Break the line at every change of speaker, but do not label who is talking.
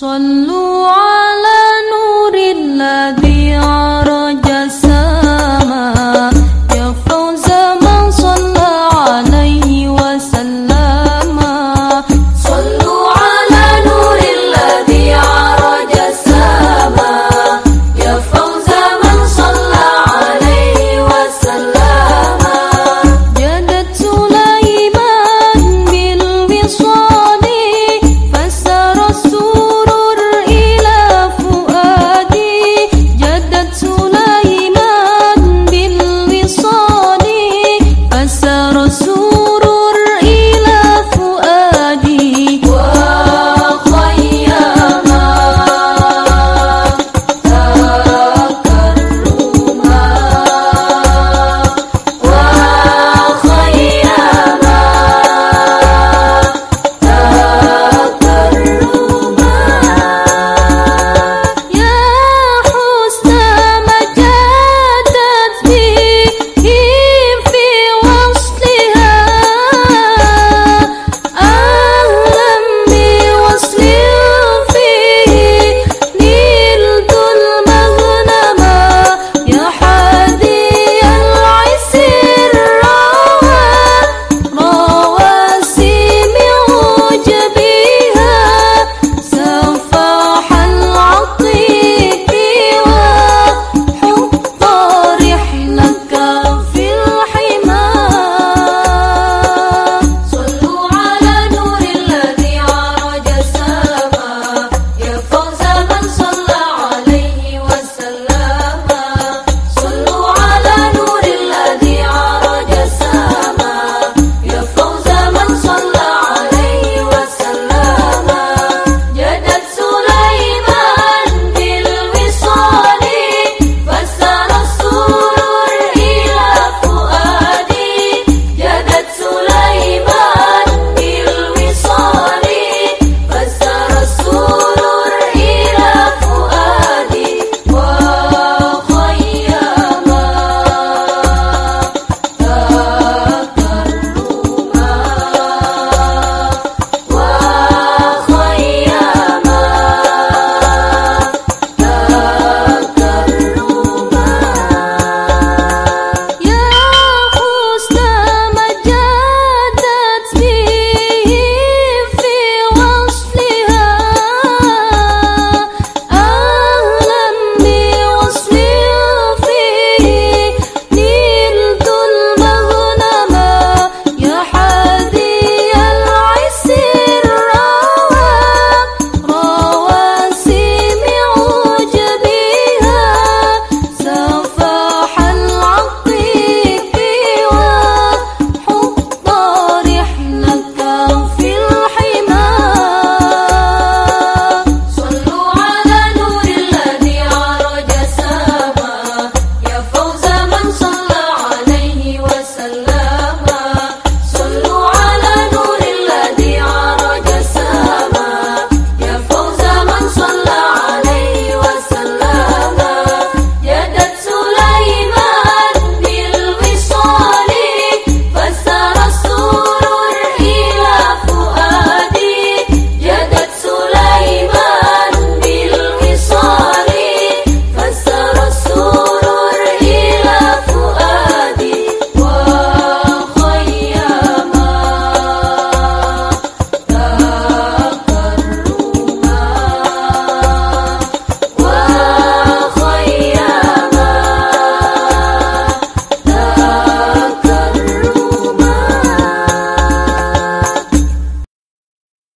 صلوا على نور الذي 诉。